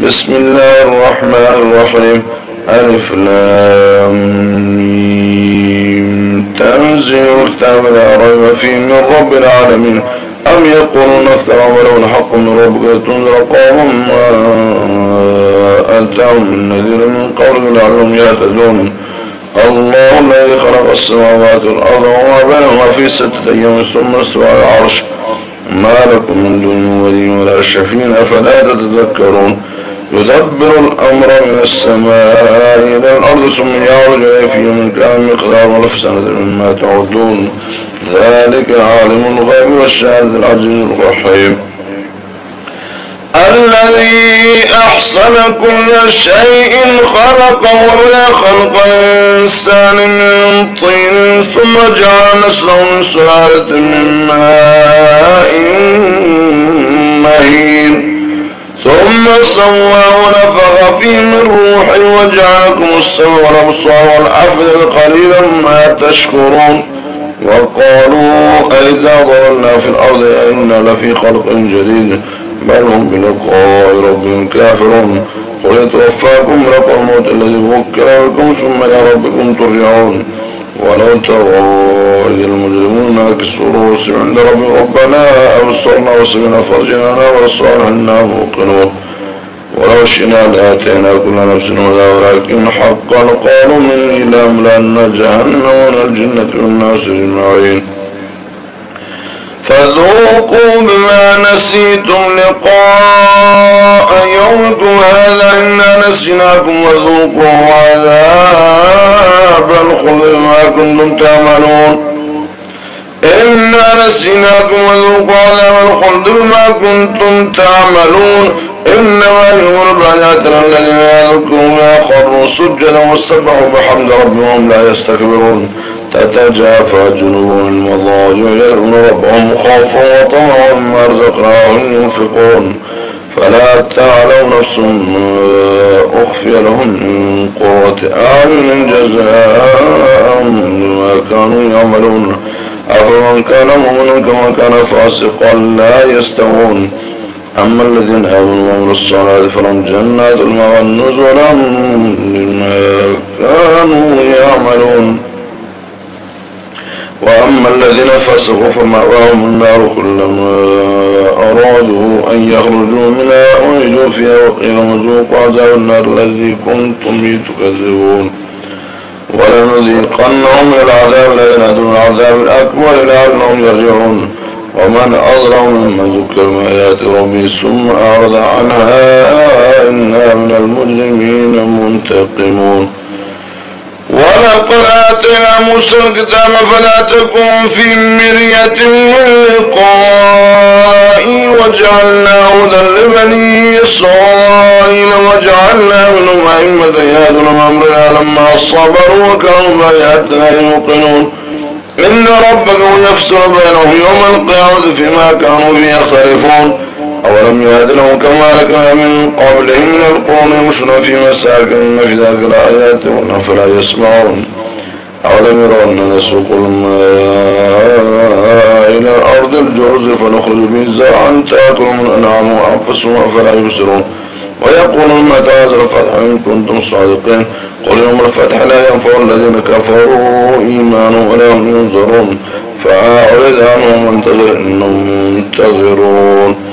بسم الله الرحمن الرحيم. ألف لام تنزيل الكتاب لا ريب فيه من رب العالمين. أم يقولون افترى ولو الحق من ربك تنذر قوم ما أتاهم من نذير من قول لعلهم يهتدون. الله الذي خلق السماوات والأرض وما بينهما في ستة أيام ثم استوى على العرش. ما لكم من دون ولي ولا شفين أفلا تتذكرون. يدبر الأمر من السماء إلى الأرض ثم يعرج في يوم كان مقدار ألف سنة مما تعدون. ذلك عالم الغيب والشهادة العزيز الرحيم الذي أحسن كل شيء خلقه ولا خلق الإنسان من طين ثم جعل نسله من سلالة من ماء مهين. ثم سوى ونفخ فيه من روحي وجعلكم السمع والأبصار والأفئدة قليلا ما تشكرون. وقالوا أئذا ضللنا في الأرض أئنا لفي خلق جديد بل هم بلقاء ربهم كافرون. قل يتوفاكم ملك الموت الذي وكل بكم ثم إلى ربكم ترجعون. ولو تروا إذ المجرمون ناكسوا رؤوسهم عند رب ربنا أبصرنا وسمعنا فرجنا وصالحنا موقنون ولو شئنا لآتينا كل نفس هدى ولكن حقا قالوا مني لأملأن جهنم والجنة والناس أجمعين. فذوقوا بما نسيتم لقاء يومكم هذا إنا نسيناكم وذوقوا عذاب الخلد. كنتم تعملون. إنا نسيناكم وذوقوا عذاب الخلد بما كنتم تعملون. إنما يؤمن بآياتنا الذين يذكرون يخروا سجدا واستبحوا بحمد ربهم لا يستكبرون. تتجافى جنوبهم المضاجع يدعون ربهم خوفا وطمعا مما رزقناهم ينفقون. فلا تعلم نفس أخفي لهم من قرة أعين جزاء. بما كانوا يعملون. أفمن كان مؤمنا كما كان فاسقا لا يستوون. أما الذين آمنوا وعملوا الصالحات فلهم جنات المأوى نزلا بما كانوا يعملون. وأما الذين فسقوا فمأواهم النار كلما أرادوا أن يخرجوا منها أعيدوا فيها وقيل مذوقوا عذاب النار الذي كنتم به تكذبون ولنذيقنهم من العذاب الذين دون العذاب الأكبر لعلهم يرجعون. ومن أظلم ممن ذكر يأتي ربي ثم أعرض عنها إنا من المجرمين منتقمون. ولقد آتينا موسى الكتاب فلا تكن في مرية من لقائي وجعلنا هدى لبني إسرائيل. وجعلنا منهم أئمة يهدون أمرنا لما صبروا وكانوا بآياتنا يوقنون. إن ربك يفصل بينهم يوم القيامة فيما كانوا فيه يختلفون. أولم يهد لهم كما لك من قبلهم من القرون يمشون في مساكن في ذلك الآيات فلا يسمعون. أولم يروا أن نسوق الماء إلى الأرض الجرز فنخرج به زرعا تأكل من الأنعام وأنفسهم فلا يبصرون. ويقولون متى هذا الفتح إن كنتم صادقين. قل يوم الفتح لا ينفع الذين كفروا إيمانهم ولا هم ينظرون. فأعرض عنهم وانتظر إنهم منتظرون.